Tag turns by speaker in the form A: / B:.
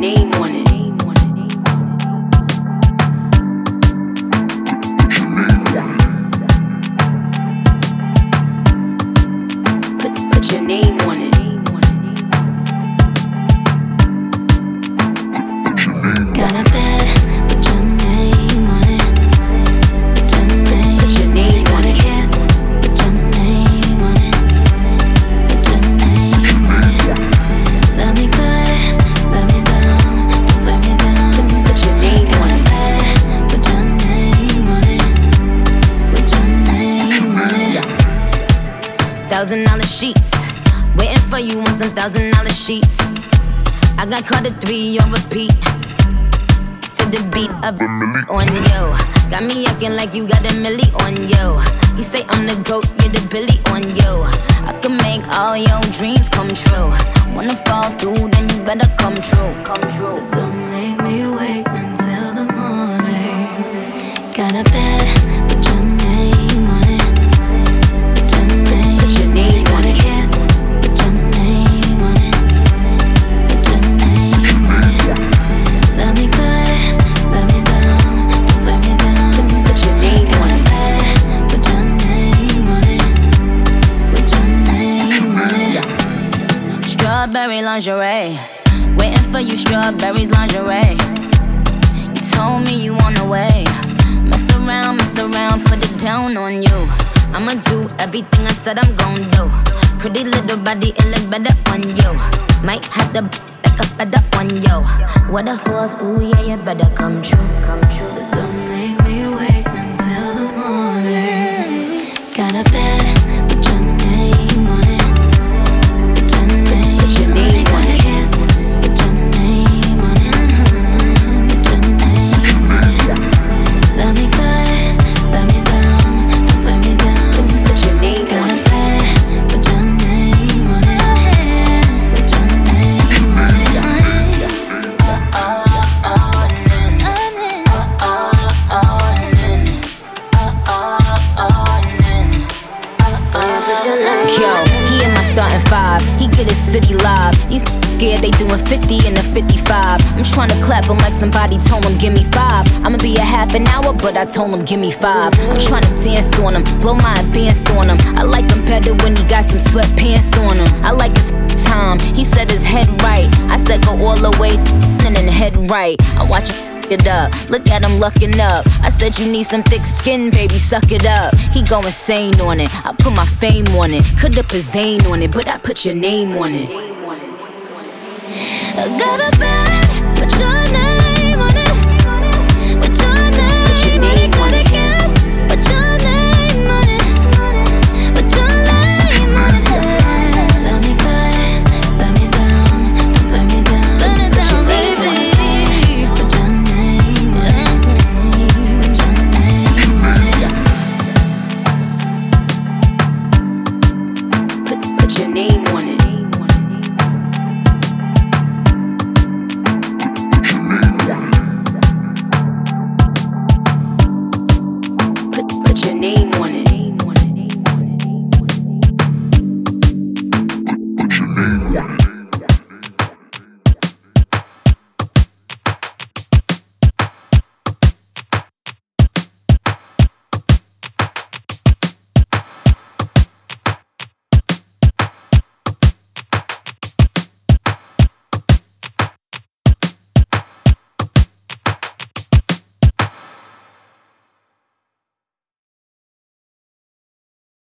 A: name on it. Put, put your name on it. Thousand dollar sheets. Waiting for you on some thousand dollar sheets. I got caught at three on repeat. To the beat of on you. Got me acting like you got a milli on you. You say I'm the goat, you're the Billy on you. I can make all your dreams come true. Wanna fall through, then you better come true. Come true.
B: Don't make me wait until the morning. Got a bed,
A: Strawberry lingerie. Waiting for you, strawberries lingerie. You told me you on the way. Messed around, messed around, put it down on you. I'ma do everything I said I'm gon' do. Pretty little body, it look better on you. Might have to like a feather on you. What if was, ooh yeah, you better come true.
B: But don't
A: starting five. He get his city live. These scared they doing 50 in the 55. I'm trying to clap him like somebody told him, give me five. I'ma be a half an hour, but I told him, give me five. I'm trying to dance on him, blow my advance on him. I like him better when he got some sweatpants on him. I like his time. He said his head right. I said go all the way and then head right. I watch him it up. Look at him looking up. I said you need some thick skin, baby, suck it up. He go insane on it. I put my fame on it. Could have put Zane on it, but I put your name on it.
B: I got a your name